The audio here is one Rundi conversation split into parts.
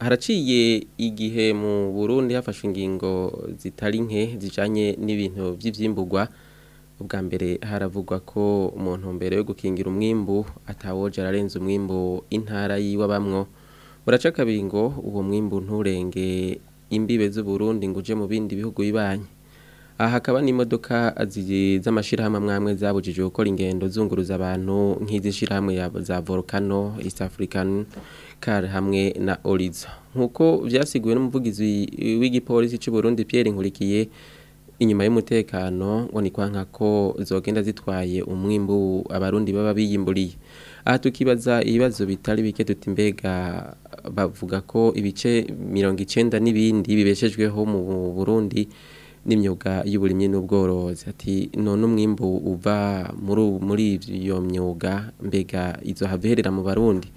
haraciye igihe mu burundi hafashe ingingo zitari nke zijanye n'ibintu vy'ivyimburwa ubwa mbere haravugwa ko umuntu mbere yo gukingira umwimbu atawoje ararenza umwimbu intara yiwe abamwo buraca kabiri uwo mwimbu nturenge imbibe z'uburundi ngo uje mu bindi bihugu bibanyi aha hakaba n'imodoka z'amashyirahamwe amwe zabujije gukora ingendo zunguruza abantu nk'izishyirahamwe za volcano east african car hamwe na oriza nk'uko byasiguwe n'umuvugizi w'igipolisi cy'u Burundi Pierre Nkurikiye inyuma y'umutekano ngo ni kwa ko zogenda zitwaye umwimbu abarundi baba biyimburiye aha tukibaza ibibazo bitari bike tuti mbega bavuga ko ibice mirongo icyenda n'ibindi bibeshejweho mu burundi n'imyuga y'uburimyi n'ubworozi ati none umwimbu uva muri iyo myuga mbega izo haverera mu barundi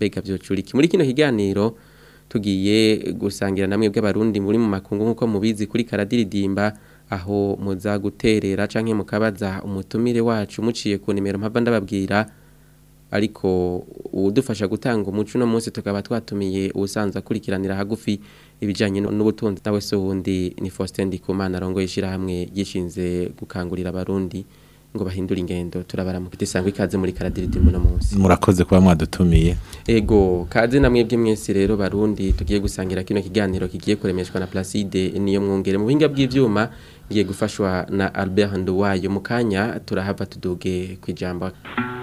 bega byocuriki muri kino kiganiro tugiye gusangira namwe bw'abarundi muri mu makungu nkuko mubizi kuri karadiridimba aho muza guterera canke mukabaza umutumire wacu muciye ku nimero mpava ndababwira ariko udufasha gutanga umuco uno munsi tukaba twatumiye usanzwe akurikiranira hagufi ibijyanye n'ubutunzi nawe se wundi ni Faustin Ndikumana arongoye ishyirahamwe gishinze gukangurira abarundi ngo bahindure ingendo turabaramuka dusanga ikaze muri karadiridi muno munsi murakoze kuba mwadutumiye ego kaze na mwebwe mwese rero barundi tugiye gusangira kino kiganiro kigiye kuremeshwa na Placide niyo mwungere mu bihinga bw’ibyuma ngiye gufashwa na Albert Nduwayo mukanya turahava tuduge kwijamba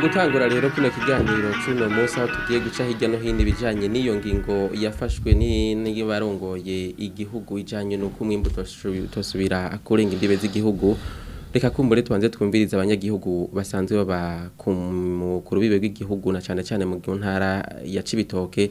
gukangura rero kino kiganiro cy'uno munsi aho tugiye guca hirya no hino ibijyanye n'iyo ngingo yafashwe n'ibarongoye igihugu ijyanye n'uko umwimbuto tosubira kurenga imbibe z'igihugu reka kumbure tubanze twumviriza abanyagihugu basanzwe baba ku rubibe rw'igihugu na cyane cyane mu ntara ya Cibitoke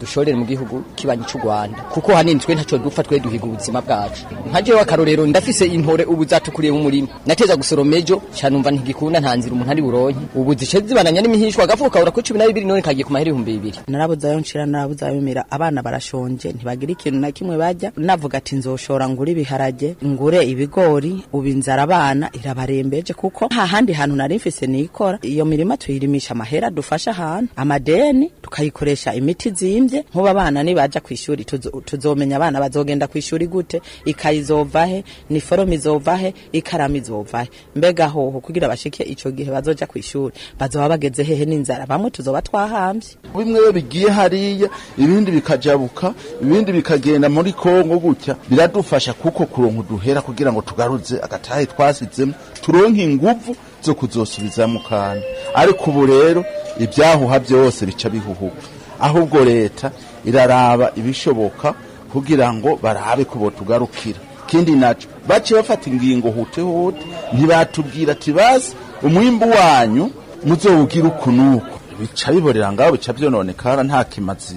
dushorere mu gihugu kibanye cy'u Rwanda kuko hanini twe ntacyo dupfa twe duhiga ubuzima bwacu nkaje wakarorero ndafise intore ubu zatukuriye mu murima nateza gusoroma ejo cyanumva ntigikunda ntanzira umuntu ari buronke ubu zice zibananya n'imihishwa gafuka ura ku 12 none kagiye ku mahera 2000 narabuza yo nshira narabuza yomera abana barashonje banjye ntibagira ikintu na kimwe bajya navuga ati nzoshora ngure ibiharage ngure ibigori ubu inzara abana irabarembeje kuko nta handi hantu nari mfise nikora iyo mirima tuyirimisha amahera dufasha ahantu amadeni tukayikoresha imiti zimbye nkuba abana nibaja ku ishuri tuzomenya abana bazogenda ku ishuri gute ikayi izova he ni ikaramu izova mbega hoho kugira bashike icyo gihe bazajya ku ishuri bazoba bageze hehe n'inzara bamwe tuzoba twahambye bimwe bigiye hariya ibindi bikajabuka ibindi bikagenda muri kongo gutya biradufasha kuko kuronka duhera kugira ngo tugarutse agatahe twasizemo turonke ingufu zo mu kandi ariko ubu rero ibyahuha byose bica bihuhuka ahubwo leta iraraba ibishoboka kugira ngo barabe kubo tugarukira kindi nacyo baciye bafata ingingo hute hote ntibatubwira ati basi umwimbu wanyu muzowugira ukunuku bica biborera ngaho bica byononekara nta kimazi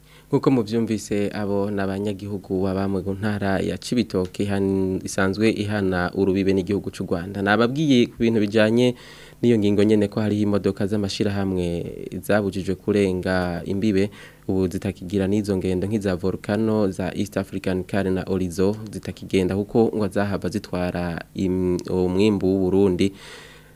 nk'uko mubyumvise abo ni abanyagihugu baba mu ya Cibitoke isanzwe ihana urubibe n'igihugu cy'u Rwanda nababwiye ku bintu bijyanye n'iyo ngingo nyine ko hariho imodoka z'amashyirahamwe zabujijwe kurenga imbibe ubu zitakigira n'izo ngendo nk'iza volcano za East African Car na Orizo zitakigenda kuko ngo zahava zitwara umwimbu w'u Burundi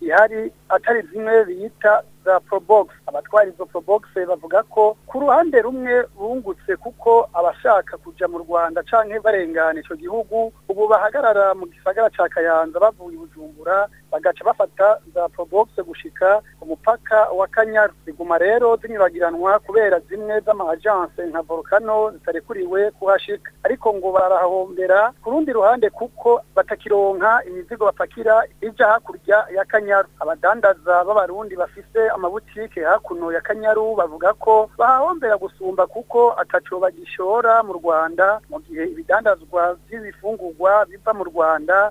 ihari atari zimwe biyita za probox abatwara izo probox bavuga ko ku ruhande rumwe bungutse kuko abashaka kujya mu Rwanda canke barengana icyo gihugu ubu bahagarara mu gisagara ca Kayanza bavuye Bujumbura bagaca bafata za probox gushika ku mupaka wa Kanyaru ziguma rero zinyuragiranwa kubera zimwe z'amaajanse nka Volcano zitarekuriwe kuhashika ariko ngo barahahombera ku rundi ruhande kuko batakironka imizigo bapakira ija hakurya ya Kanyaru abadandaza b'abarundi bafise amabutike hakuno ya kanyaru bavuga ko bahahombera gusumba kuko ataco bagishora mu rwanda mu gihe ibidandazwa by'ibifungurwa biva mu rwanda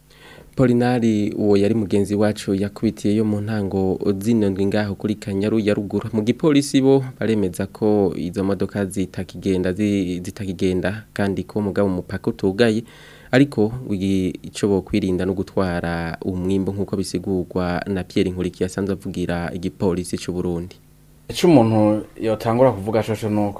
polinari uwo yari mugenzi wacu yakubitiye yo mu ntango zinondwe ngaho kuri kanyaru ya ruguru mu gipolisi bo baremeza ko izo modoka zitakigenda zitakigenda kandi ko mugabo umupaka utugaye ariko icyo bo kwirinda no gutwara umwimbo nk'uko bisigurwa na Pierre Nkuriki yasanze avugira igipolisi cy'u Burundi icyo umuntu yatangura kuvuga shosho ni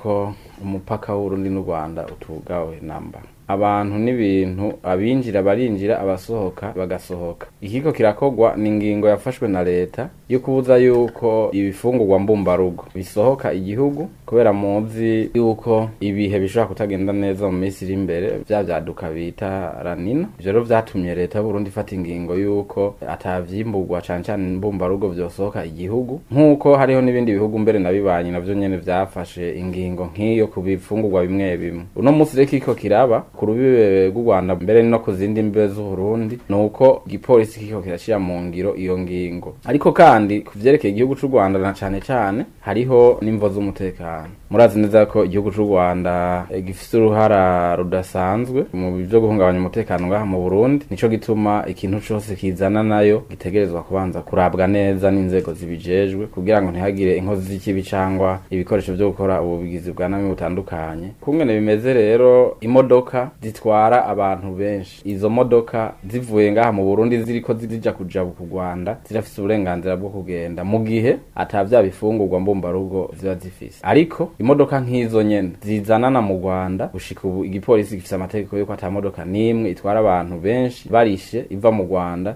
umupaka w'urundi n'u rwanda utugawe namba abantu n'ibintu abinjira barinjira abasohoka bagasohoka ikiko kirakogwa ni ingingo yafashwe na leta yo kubuza yuko ibifungurwa mbumbarugo bisohoka igihugu kubera muzi yuko ibihe bishobora kutagenda neza mu minsi iri imbere bya vyaduka bita ranina ivyo rero vyatumye leta y'uburundi ifata ingingo yuko atavyimbugwa cane cane mbumbarugo vyosohoka igihugu nk'uko hariho n'ibindi bihugu mbere nabibanye navyo nyene vyafashe ingingo nk'iyo ku bifungurwa bimwe bimwe uno munsi rero ikiko kiraba ku rubibe rw'u Rwanda mbere no ku zindi mbibe mbe z'urundi nuko igipolisi kiko kirashira mu ngiro iyo ngingo ariko kandi kuvyerekeye igihugu cy'u Rwanda na cyane cyane hariho n'imvo z'umutekano murazi neza ko igihugu cy'u Rwanda eh, gifite uruhara rudasanzwe mu byo guhungabanya umutekano ngaha mu Burundi nico gituma ikintu cyose kizana nayo gitegerezwa kubanza kurabwa neza n'inzego zibijejwe kugira ngo ntihagire inkozi z'ikibi cyangwa ibikoresho byo gukora ubugizi bwa nabi butandukanye kumwe bimeze rero imodoka zitwara abantu benshi izo modoka zivuye ngaha mu burundi ziriko zijya kuja ku rwanda zirafise uburenganzira bwo kugenda mu gihe atabya bifungurwa mbumbarugo ziba zifise ariko imodoka nk'izo nyene zizanana mu rwanda gushika ubu igipolisi gifise amategeko yuko ata n'imwe itwara abantu benshi barishe iva mu rwanda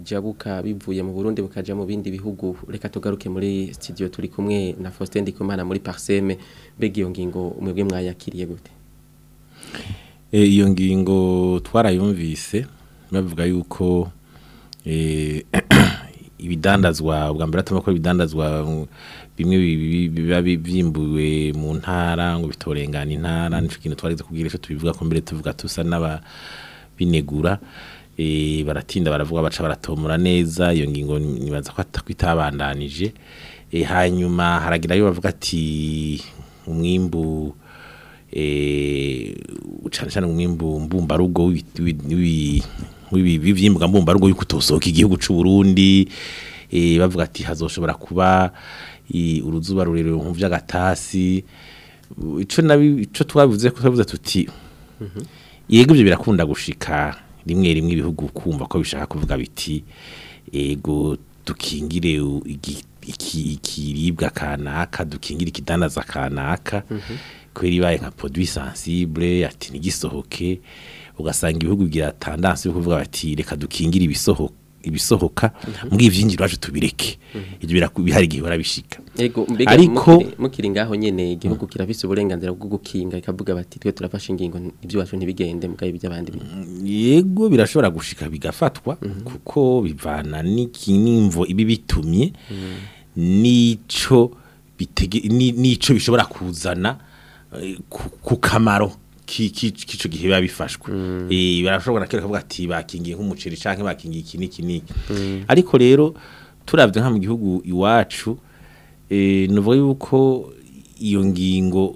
bijabuka bivuye mu burundi bukajya mu bindi bihugu reka tugaruke muri studio turi kumwe na faustin ndikumana muri pariseme mbega iyo ngingo mwebwe mwayakiriye gute Eh, iyo ngingo twarayumvise bavuga yuko eh, ibidandazwa bwa mbere atuma ko ibidandazwa bimwe biba byimbuwe mu ntara ngo bitorengane intara nicyo kintu twari kubwira icyo tubivuga ko mbere tuvuga tusa n'ababinegura eh, baratinda baravuga baca baratomura neza iyo ngingo nibaza ko itabandanije hanyuma haragira ayo bavuga ati umwimbu cyane eh, cyane umwimbu mbumbarugo w'ibyimbuka mbumbarugo y'uko igihugu cy'u Burundi eh, bavuga ati hazoshobora kuba eh, uruzuba rurerure mu nabi icyo twabivuze ko twabivuze tuti mhm. yego ibyo birakunda gushika rimwe rimwe ibihugu kumva ko bishaka kuvuga biti yego dukingire ikiribwa kanaka dukingire ikidandaza kanaka mhm. kubera nka poroduwi sansibure ati ntigisohoke ugasanga ibihugu byatandanse yo kuvuga bati reka dukingire ibisohoka ibisohoka mhm. muri ibyinjiro wacu tubireke mhm. bihari igihe barabishika ariko mukiri ngaho nyene igihugu mm. kirafise uburenganzira bwo gukinga ikavuga bati twe turafashe ingingo ibyo wacu ntibigende mugaye by'abandi yego birashobora gushika bigafatwa mhm. kuko bivana n'ikinimvo ibi bitumye mm. nico nico bishobora kuzana ku kamaro k'icyo gihe biba bifashwe barashobora kavuga ati bakingiye nk'umuceri cyangwa bakingiye iki n'iki n'iki ariko rero turabye nka mu gihugu iwacu ni ukuvuga yuko iyo ngingo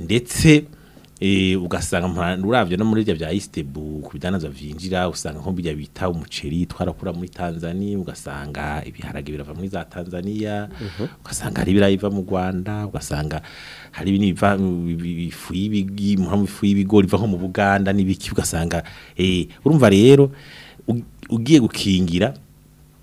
ndetse Eh, ugasanga urabyo no muri bya isitebu ku bidanazwa byinjira usanga nko bijya bita umuceri twarakura muri tanzania ugasanga ibiharage birava muri za tanzania mhm. ugasanga hari ibirayi mu rwanda ugasanga hari ibiva ifu y'ibigori iva nko mu buganda n'ibiki ugasanga eh, urumva rero ugiye gukingira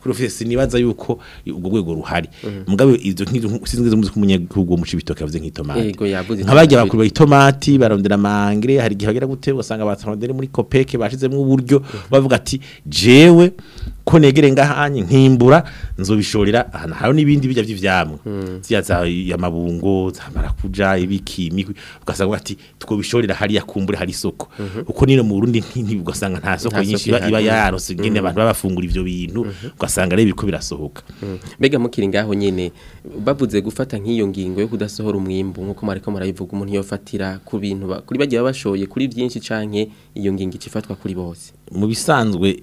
kuri ofisi nibaza yuko ubwo rwego ruhari mhm. mugabe izo nk'izinzwe zo munyagihugu mu cibitoke yavuze nk'itomati nk'abajya bakuru itomati barondera mangre hari gihe gute ugasanga batsarondere muri kopeke bashizemo uburyo mhm. bavuga ati jewe ko negere ngahanyi nkimbura nzobishorera ahantu hariho n'ibindi bijya by'ivyamwe mm. ziya za yamabungo za marakuja ibiki mikwi ugasanga ati twobishorera hari yakumbure hari isoko mm uko nino mu Burundi ugasanga nta soko nyinshi iba yarose hmm. nyine abantu babafungura ivyo bintu mhm. -hmm. ugasanga rebe biko birasohoka mbega mukiri ngaho nyene bavuze gufata nk'iyo ngingo yo kudasohora umwimbo nkuko mariko marayivuga umuntu yofatira ku bintu kuri bagiye babashoye kuri byinshi canke iyo ngingo icifatwa kuri bose mu bisanzwe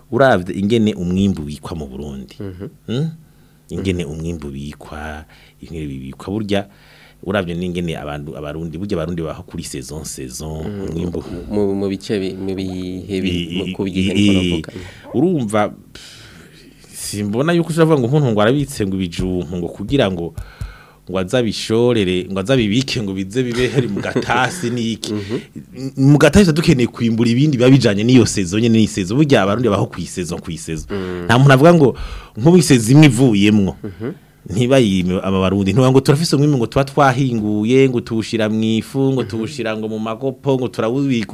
uravye ingene umwimbu wikwa mu burundi mhm. hmm? ingene umwimbu bikwa ingene bibikwa burya urabyo n'ingene abantu abarundi burya abarundi baho kuri saison saison mm. umwimbu mu bice mu bihe bikubwiye urumva simbona yuko ushavuga ngo umuntu ngo arabitse ngo ibijumbu ngo kugira ngo ngo azabishorere ngo azabibike ngo bize bibe hari mu gatasi n'iki mhm. mu gatasi dukeneye kwimbura ibindi babijanye n'iyo sezo nyene ni sezo burya abarundi baho ku isezo ku isezo mm. nta muntu avuga ngo nk'ubu isezo imwe ivuyemwo mhm. ntibayime aba barundi ntuba ngo turafise umwimbo ngo tuba twahinguye ngo tuwushira mu ifu ngo mhm. tuwushira ngo mu makopo ngo turawubika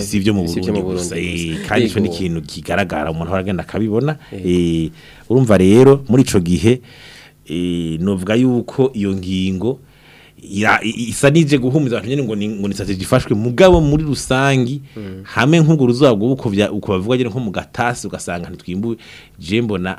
si mu burundi gusa eh, kandi icyo ni ikintu kigaragara umuntu aragenda akabibona eh, urumva rero muri icyo gihe eh, Novuga yuko iyo ngingo isa n'ije guhumuza abantu nyine ngo ni strategy ifashwe mugabo muri rusangi mm. hamwe nk'ubwo ruzagwa uko bavuga nko mu gatasi ugasanga ntitwimbuye je mbona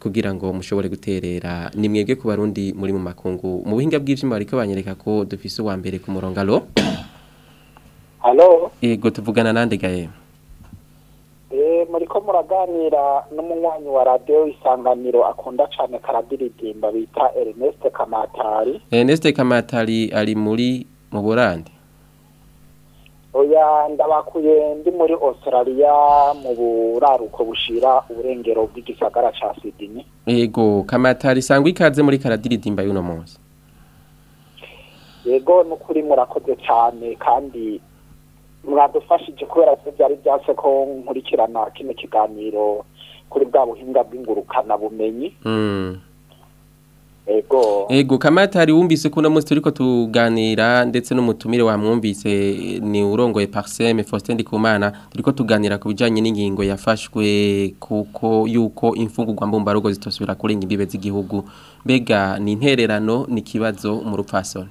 kugira ngo mushobore guterera ni mwebwe ku barundi muri mu makungu mu buhinga bw'ibyuma ariko banyereka ko dufise uwa mbere ku murongo alo halo yego tuvugana nande gaye eh, muri ko muraganira n'umunywanyi wa radiyo isanganiro akunda cyane karadiridimba bita Ernest kamatari Ernest kamatari ari muri mu burande oya ndabakuye ndi muri australia mu buraruko bushira uburengero bw'igisagara cya sidini yego kamatari isangwa ikaze muri karadiridimba y'uno munsi yego ni ukuri murakoze cyane kandi mwadufashije kubera ko byari byase ko nkurikirana kino kiganiro kuri bwa buhinga bw'ingurukana bumenyi hmm. ego ego kamatari wumvise ko uno munsi turi ko tuganira ndetse n'umutumire wamwumvise ni urongoye pariseme faustin ndikumana turi ko tuganira ku bijyanye n'ingingo yafashwe kuko yuko imfungurwa mbumbarugo zitosubira kurenga imbibe z'igihugu mbega ni intererano ni ikibazo mu rupfasoni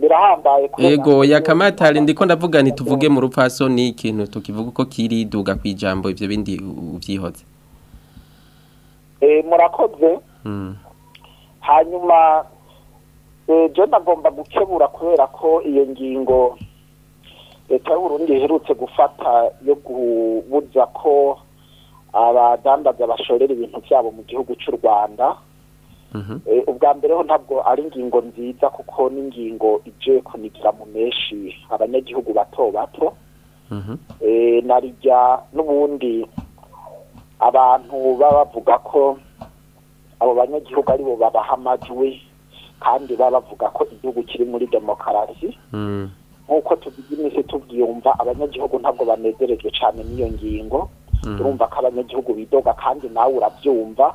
birahambaye yego yakamatari ndiko ndavuga nti tuvuge mu rupaso ni ikintu tukivuga uko kiriduga ku ijambo ibyo bindi ubyihoze eh, murakoze hmm. hanyuma eh, john agomba gukebura kubera ko iyo ngingo leta eh, y'uburundi iherutse gufata yo kubuza ko abadandaza bashorera ibintu byabo mu gihugu cy'u rwanda Eh, ubwa mbere ho ntabwo ari ingingo nziza kuko n'ingingo ije kunigira mu menshi abanyagihugu bato bato mhm. eh, narijya n'ubundi abantu baba bavuga ko abo banyagihugu aribo babahamajwe kandi baba bavuga ko igihugu kiri muri demokarasi mm. nk'uko tubigira iminsi tubyumva abanyagihugu ntabwo banezerejwe cyane n'iyo ngingo mm. turumva ko abanyagihugu bidoga kandi nawe urabyumva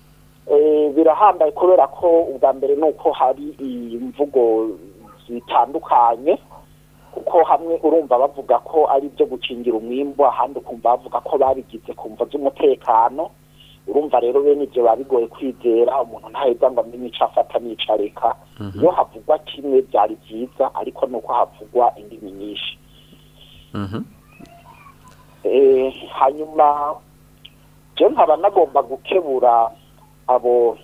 eh, birahambaye kubera ko ubwa mbere ni uko hari imvugo zitandukanye kuko hamwe urumva bavuga ko ari ibyo gukingira umwimbo ahandi ukumva bavuga ko babigize ku mva z'umutekano urumva rero bene ibyo biba bigoye kwizera umuntu ntaheza ngo amenye icyo afata n'icareka mhm. iyo havugwa kimwe byari byiza ariko ni uko havugwa indimi nyinshi mhm. eh, hanyuma byo nkaba nagomba gukebura abo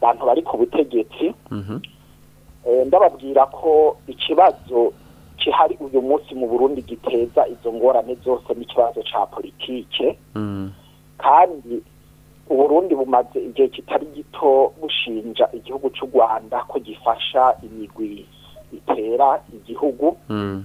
bantu bari ku butegetsi mhm. eh, ndababwira ko ikibazo kihari uyu munsi mu burundi giteza izo ngorane zose n'ikibazo cya politiki mm. kandi uburundi bumaze igihe kitari gito bushinja igihugu cy'u rwanda ko gifasha imigwi itera igihugu mm.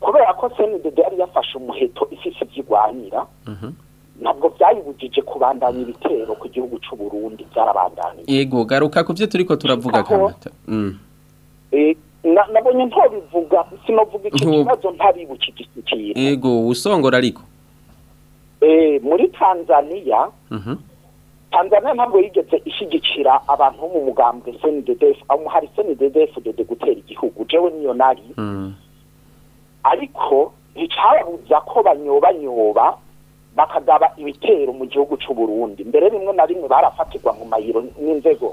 kubera ko senide yari yafashe umuheto ifise byirwanira mhm. ntabwo byayibujije kubandanya ibitero ku gihugu cy'u Burundi byarabandanira yego garuka ku byo turi ko turavuga kamata mm. e, nabonye ntabivuga sinavuga icyo kibazo ntabibukije ikintu yego usongora ariko e, muri tanzaniya mhm. tanzania ntabwo yigeze ishyigikira abantu bo mu mugambwe senidedefu aho hari senidedefu dede gutera igihugu jewe niyo nari hmm. ariko nticababuza ko banyobanyoba bakagaba ibitero mu gihugu cy'u Burundi mbere bimwe na rimwe barafatirwa mu mayiro n'inzego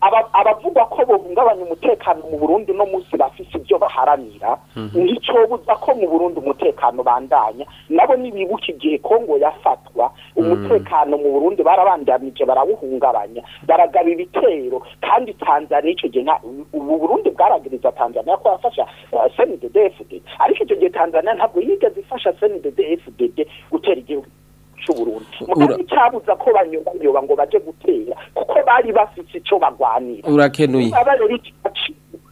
abavugwa ko buhungabanya umutekano mu burundi no munsi bafise ibyo baharanira mhm. buza ko mu burundu umutekano bandanya nabo nibibuka igihe kongo yafatwa mhm. umutekano mu burundi barabandamije barawuhungabanya baragaba ibitero kandi tanzania icyo gihe ubu burundi bwaragiriza tanzania ko yafasha eh, senide dfd ariko icyo gihe tanzania ntabwo yigeze ifasha senide dfd gutera igihugu c'uburundi mugabo cyabuza ko banyubanyoba ngo baje gutera kuko bari bafite ico bagwanira urakenuye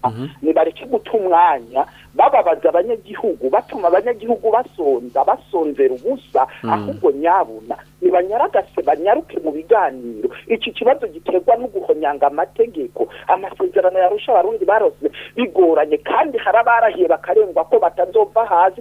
Ah, mhm. nibareke guta umwanya bababaza abanyagihugu batuma abanyagihugu basonza basonzera ubusa mhm. ahubwo nyabuna ntibanyaragase banyaruke mu biganiro iki kibazo giterwa no guhonyanga amategeko amasezerano yarusha abarundi barose bigoranye kandi hari abarahiye bakarengwa ko batazova hazi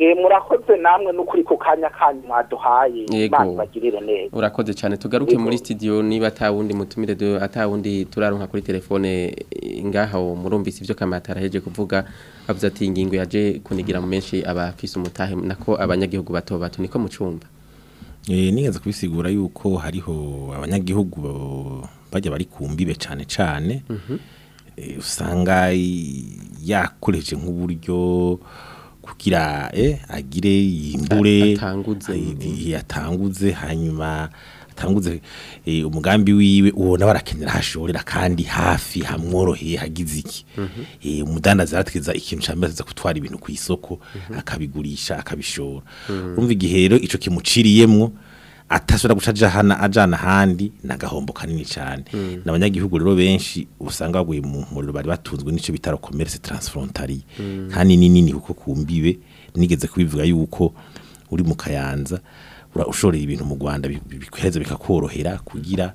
Eh, murakoze namwe n'ukuri ku kanya kanyu mwaduhaye bantu bagirire neza urakoze cyane tugaruke muri studio niba atawundi mutumire atawundi turaronka kuri telefone eh, ngaha murumvise ibyo kamata araheje kuvuga avuze ati ingingo yaje kunigira mu menshi abafise umutahe nako abanyagihugu bato bato niko mucumba eh nigeze kubisigura yuko hariho abanyagihugu bajya bari kumbibe cyane cyane mhm. eh, usanga yakoreje nk'uburyo kugira eh, agire yimbure yatanguze eh, hanyuma atanguze eh, umugambi wiwe ubona barakenera hashorera kandi hafi hamworoheye hagize iki mhm. umudandaza arategeza ikintu cyambere kutwara ibintu ku isoko mhm. akabigurisha akabishora mhm. urumva igihe rero icyo kimuciriyemo atasubira guca ajana handi na gahombo kanini cyane hmm. ni abanyagihugu rero benshi usanga baguye mu muriro bari batunzwe n'icyo bita komerisi taransiforontariye hmm. kandi ni nini kuko ku mbibe nigeze kubivuga yuko uri mu kayanza ushoreye ibintu mu rwanda bikwiheza bikakorohera kugira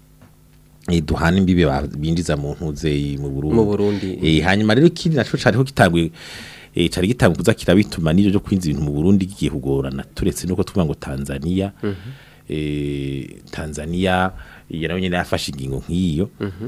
Eh, duhana imbibi binjiza mu ntuze eh, mu burundi eh, hanyuma rero ikindi nacyo cyariho gitabwe cyari gitabwe kuza kirabituma n'ibyo byo kwinjiza ibintu mu burundi gigiye kugorana turetse nuko tuvuga ngo tanzania mhm. tanzania nayo nyine yafashe ingingo nk'iyo mhm.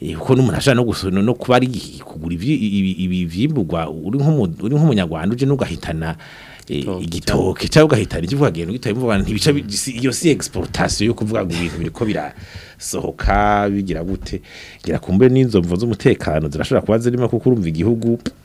eh, kuko n'umuntu ashaka no gusona no kuba ari kugura ivyimbugwa uri nk'umunyarwanda uje n'ugahitana igitoke cyangwa ugahita kivuga ibintu gitoye mvuga ntibica iyo si egisiporutasiyo yo kuvuga ngo ibintu biriko birasohoka bigira gute ngira kumbe n'inzomvu z'umutekano zirashobora kuba zirimo kuko urumva igihugu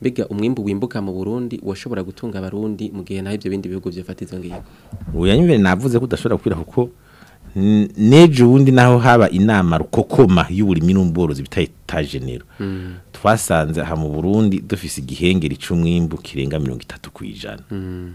mbega umwimbu wimbuka mu Burundi washobora gutunga abarundi mu gihe naho ibyo bindi bihugu byifata izo ngizo uyanyumvire navuze ko udashobora kwira kuko n'ejo ubundi naho haba inama rukokoma y'uburimi n'ubworozi bita etajenero mm. twasanze ha mu burundi dufise igihengeri cy'umwimbu kirenga mirongo itatu ku ijana mm.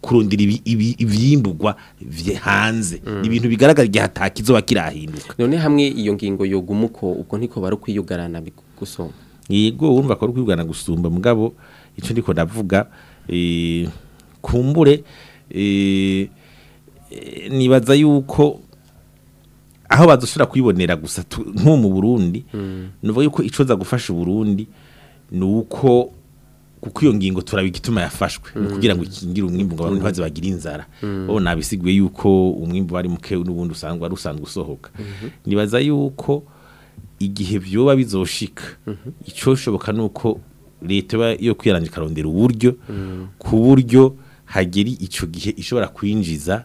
kurundira ibyimbugwa hanze mm. ibintu bigaragara igihe hatakizoba kirahinduka none hamwe iyo ngingo yogumuko ubwo ntiko bari kwiyugarana bigusoma yego wumva ko kwibwana gusumba mugabo icyo ndiko ndavuga e, kumbure e, nibaza yuko aho badushira kuyibonera gusa nko mu Burundi mm. nuvuga yuko icoza gufasha Burundi nuko kuko iyo ngingo turaba yafashwe hmm. kugira ngo ikingire umwimbu ngo abantu hmm. baze bagire inzara mm. bo nabisiguye yuko umwimbu bari muke n'ubundi usangwa rusanga usohoka hmm. nibaza yuko igihe byoba bizoshika mhm. icyoshoboka ni uko leta iba yo kwirangira ikarondera uburyo mhm. ku buryo hageri icyo gihe ishobora kwinjiza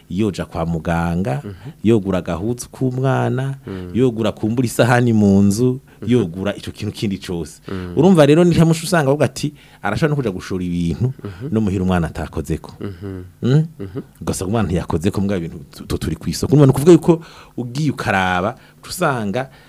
yoja kwa muganga yogura agahuzu k'umwana yogura kumbura isahani mu nzu yogura icyo kintu kindi cyose urumva rero ni mushi usanga avuga ati arashobora no kujya gushora ibintu no muhira umwana atakoze ko hmm? mhm. ugasanga umwana ntiyakoze ko mbwa ibintu turi ku isoko ni ukuvuga yuko ugiye ukaraba usanga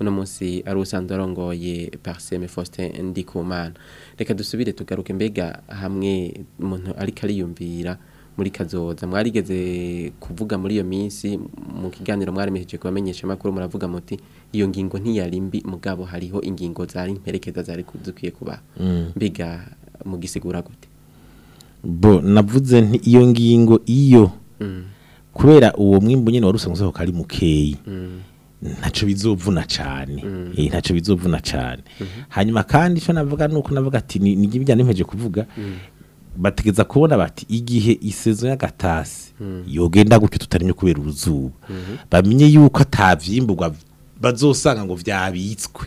uno munsi ari usanzwe arongoye pariseme faustin ndikumana reka dusubire tugaruke mbega hamwe umuntu ariko ariyumvira muri kazoza mwarigeze kuvuga muri iyo minsi mu kiganiro mwaremeheje kubamenyesha amakuru muravuga muti iyo ngingo ntiyari mbi mugabo hariho ingingo zari imperekeza zari dukwiye kuba mm. mbega gisigura gute bo navuze iyo ngingo iyo mm. kubera uwo mwimbu nyine wari usanzwe ari mukeyi mm. ntacyo bizovuna cyane mm. eh, ntacyo bizovuna cyane mm-hmm. hanyuma kandi icyo navuga ni uko navuga ati ni ibijyanye n'impeje kuvuga bategeza kubona bati igihe isezo y'agatasi yogenda gutyo tutarimye kubera uruzuba mm-hmm. bamenye yuko atabyimburwa bazosanga ngo byabitswe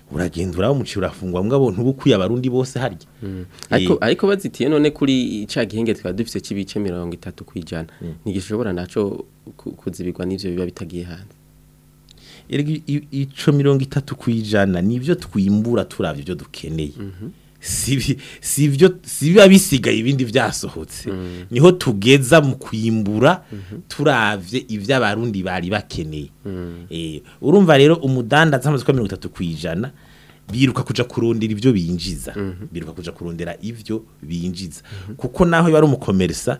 uragenda umuciro urafungwa mbwa abantu bukwiye abarundi bose harya mm. ariko eh. ariko bazitiye none kuri ca gihenge twa dufise kibice 30 kwijana mm. nigishobora naco kuzibirwa nivyo biba bitagiye hanze ico 30 kwijana nivyo twimbura turavye byo dukeneye mhm. si biba bisigaye ibindi byasohotse mm. niho tugeza mu kwimbura mm-hmm. turabye ibyo bari bakeneye mm. eh, urumva rero umudanda z'amazina mirongo itatu ku biruka kuja kurondera ibyo binjiza mm-hmm. biruka kuja kurondera ibyo binjiza mm-hmm. kuko naho biba ari umukomerisa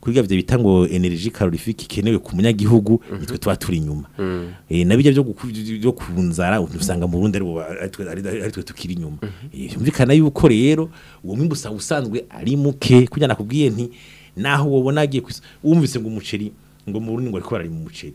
kuri gavye bita ngo energy calorifique ikenewe ku munyagihugu mhm. nitwe tuba turi inyuma mm. eh nabijya byo byo kunzara usanga mu Burundi ari twe tukiri inyuma mhm. eh, yumvikana yuko rero uwo mwimbusa usanzwe ari muke kugira nakubwiye nti naho wobona agiye kwisa wumvise ngo umuceri ngo mu rundi ngo ariko barari mu muceri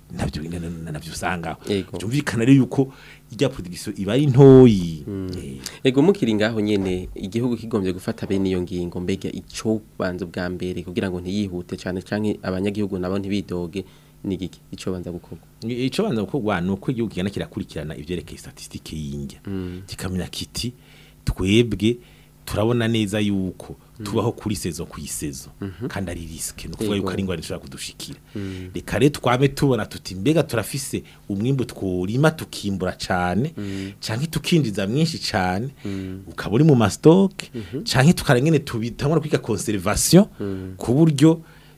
ntabyo nabyo usangaho byumvikana rero yuko ijya production iba ntoyi hmm. eh. ego mukiri ngaho nyene igihugu kigombye gufata bene iyo ngingo mbega ico banza bwa mbere kugira ngo ntiyihute cyane canke abanyagihugu nabo ntibidoge nigiki ico banza gukorwa ico banza gukorwa nuko igihugu kigana kirakurikirana ivyerekeye statistique y'injya hmm. kikamenya kiti twebwe turabona neza yuko mm-hmm. tubaho kuri sezo ku isezo mm-hmm. kandi ari risque no kuvuga yuko ari ngwa ishobora kudushikira mm. reka rero twame tubona tuti mbega turafise umwimbu twurima tukimbura cyane mm. canke tukinjiza mwinshi cyane mm. ukaba uri mu mastoke mm-hmm. canke tukara nyine tubitangwa kwiga conservation ku buryo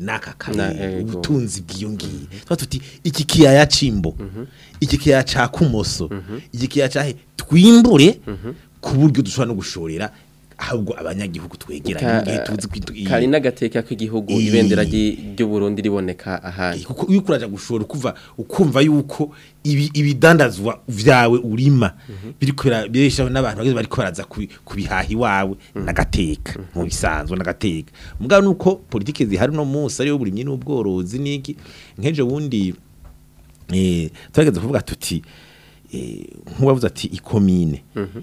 n'aka kamwe ubutunzi bw'iyo ngiyo mm-hmm. tuba tuti iki kiyaya cimbo mm-hmm. iki kiyaya cya kumoso iki kiyaya cya twimbure ku buryo dushobora no gushorera ahubwo abanyagihugu twegeranye igihe tuzi kari n'agateka k'igihugu ibendera ry'uburundi riboneka ahandi kuko iyo kuraje gushora kuva ukumva yuko ibidandazwa vyawe urima biri mhm. birishaho n'abantu bageze bariko baraza kubihaha iwawe mhm. n'agateka mhm. mu bisanzwe n'agateka mugabo nuko politike zihari no munsi ariyo burimye n'ubworozi niki nkeje bundi eh twageze kuvuga tuti eh nkubavuze ati ikomine mm -hmm.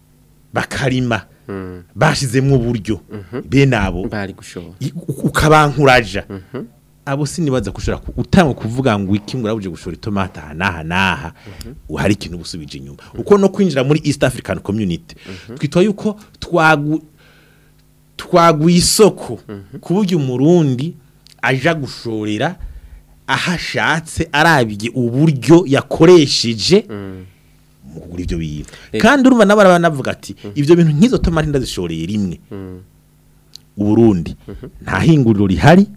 bakarima bashyizemo uburyo bene abo ukabankuraja abo sinibaza gushora utanga kuvuga ngo iki ngo urabuje gushora itomata hanaha naha uhari mhm. ikintu busubije inyuma uko no kwinjira muri East African Community mhm. twitwa yuko twagu twaguye isoko mhm. kuburyo umurundi aja gushorera ahashatse arabiye uburyo yakoresheje mm. mu kugura ibyo bintu eh. kandi urumva nabo banavuga ati mm. ibyo bintu nk'izo tomati ndazishoreye rimwe mm. uburundi nta hinguriro rihari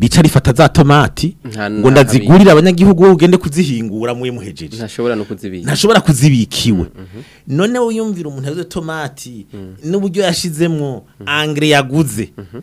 rica rifata za tomati ngo ndazigurira abanyagihugu ugende kuzihingura muye muhejeje ntashobora no kuzibika ntashobora kuzibikiwe mm, mm-hmm. none uyumvira umuntu azo tomati mm. n'uburyo yashizemmo mm. angle yaguze mm-hmm.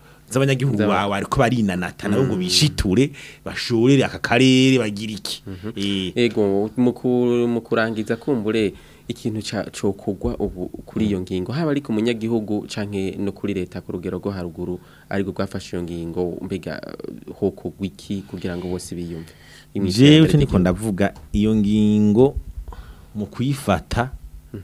z'abanyagihugu bawe ariko barinanata nabo ngo mm. bishiture bashurire aka karere bagira iki mhm. eh. yego mu kurangiza kumbure ikintu cokogwa ubu kuri iyo ngingo haba ari ku munyagihugu canke no kuri leta ku rugero rwo haruguru ariko bwafashe iyo ngingo mbega hokogwa iki kugira ngo bose biyumve jewe cyo niko ndavuga iyo ngingo mu kuyifata mhm.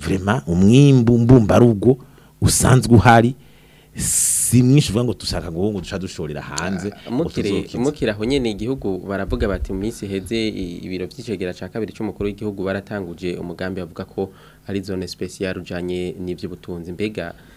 vraiment umwimbu mbumbarugo usanzwe uhari si mwinshi ngo dushaka guhunga duca dushorera hanze ah, mukiri aho nyene igihugu baravuga bati mu minsi heze ibiro by'icegera ca kabiri cy'umukuru w'igihugu baratanguje umugambi bavuga ko ari zone speciale ujanye n'ivy'ubutunzi mbega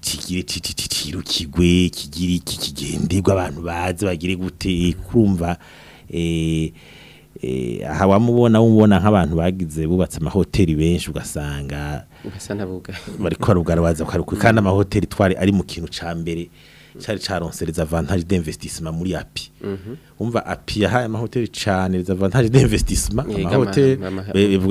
kigire kirukigwe kigire iki kigenderwa abantu bazi bagire gute kurumva eh, eh, aha wamubona wumubona nk'abantu bagize bubatse amahoteli benshi ugasanga bariko barugara baza bakarukuka kandi amahoteli twari ari mu kintu cya mbere cyari cyaronsereza avantage d'investissement muri api mhm. umva api yahaye amahoteli cyane avantage d'investissement amahoteli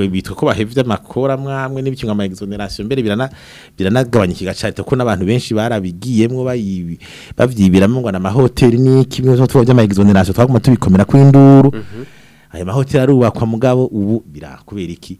bitwa ko bahevye amakora mwamwe n'ibyo nka exoneration mbere birana biranagabanya ikigacari ko n'abantu benshi barabigiyemo bayibi bavyibiramo ngo na mahoteli niki bimwe twaje ama exoneration twaguma tubikomera ku induru mhm. aya mahoteli arubakwa mugabo ubu birakubera iki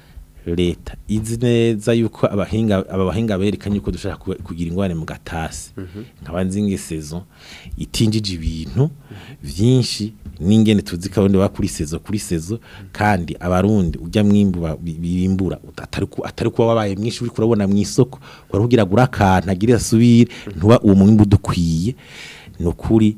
leta izi neza yuko abahinga aba bahinga berekanye uko dushaka kugira ingwane mu gatasi mhm. nkabanzi nzi nk'isezo itinjije ibintu byinshi n'ingene tuzi ko abandi kuri sezo kuri sezo kandi abarundi ujya mwimbu bimbura atari kuba wabaye mwinshi uri kurabona mu isoko kugira ngo akantu agire asubire ntuba uwo mwimbu udukwiye ni ukuri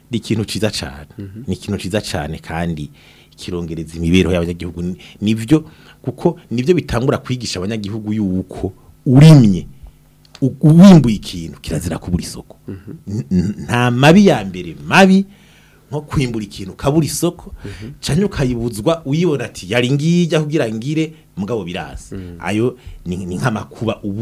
ni ikintu ciza cyane mhm. ni ikintu ciza cyane kandi kirongereza imibereho y'abanyagihugu nivyo kuko nivyo bitangura kwigisha abanyagihugu yuko urimye wimbuye ikintu kirazira kubura isoko mm-hmm. nta mabi ya mbere mabi nko kwimbura ikintu kabura isoko mm-hmm. cyane ukayibuzwa uyibona ati yari ngijya kugira ngire mugabo biraza mm. ayo ni nk'amakuba uba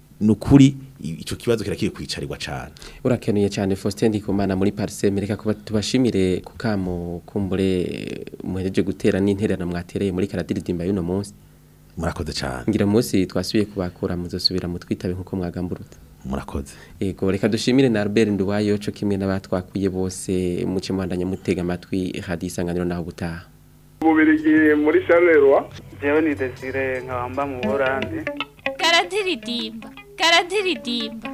nukuri icyo kibazo kirakiri kwicarirwa cyane urakeneye cyane Faustin Ndikumana muri Parseme reka kuba tubashimire kukamo kumbure muhereje gutera n'intererano mwatereye muri karadiridimba y'uno munsi murakoze cyane ngira munsi twasubiye kubakura muzosubira mu twitabe nkuko mwagamburuta murakoze yego reka dushimire na Albert Nduwayo cyo kimwe n'abatwakwiye bose muce mwandanya mutega amatwi hadisanganiro naho gutaha mubirigi muri Charleroi jewe ni Desire nkabamba mu Burundi karadiridimba karadiridimba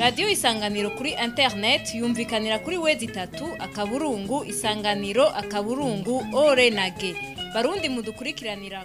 radiyo isanganiro kuri interineti yumvikanira kuri wezi itatu akaburungu isanganiro akaburungu ore na ge barundi mudukurikiranira